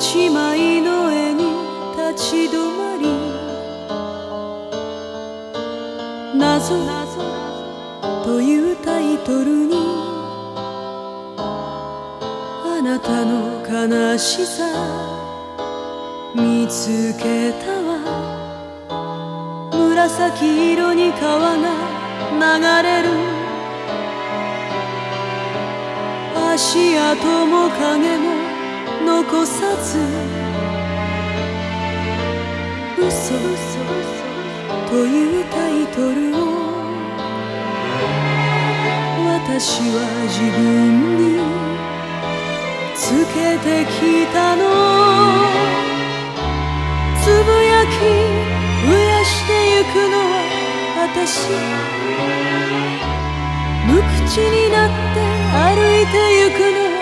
一枚の絵に立ち止まり謎というタイトルにあなたの悲しさ見つけたわ。紫色に川が流れる。足跡も影も残さず。嘘。というタイトルを。私は自分に。つけてきたの。つぶやき。増やしてゆくのは私。無口になって歩いてゆくのは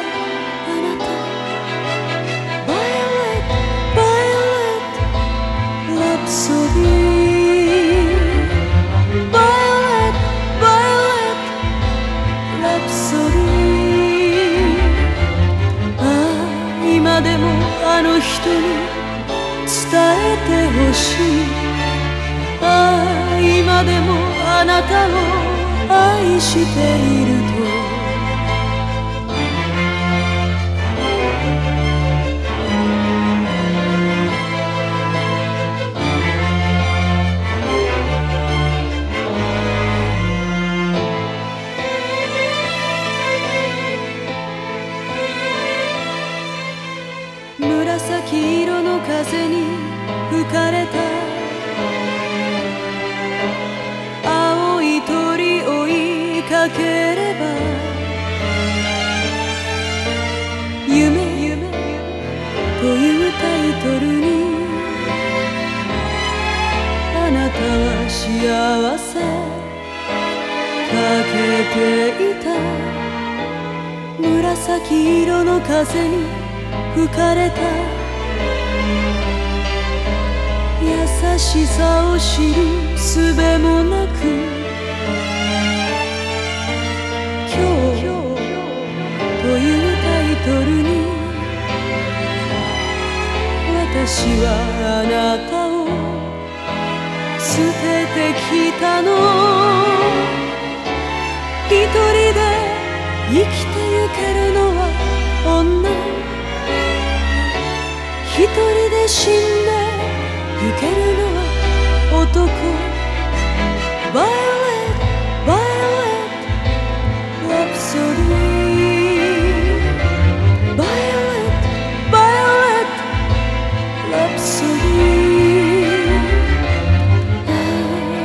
でもあの人に伝えてほしいああ今でもあなたを愛していると紫色の風に吹かれた。青い鳥追いかければ夢夢というタイトルにあなたは幸せかけていた。紫色の風に吹かれた。優しさを知る術もなく今日というタイトルに私はあなたを捨ててきたの。一人で生きてゆけるのは女。一人で死んでゆけるの「 Violet Violet Rhapsody」「バイオエットバイオエットラプソデ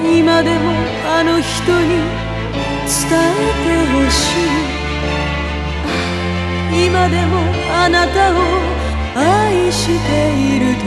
ィ」「今でもあの人に伝えてほしい」「今でもあなたを愛していると」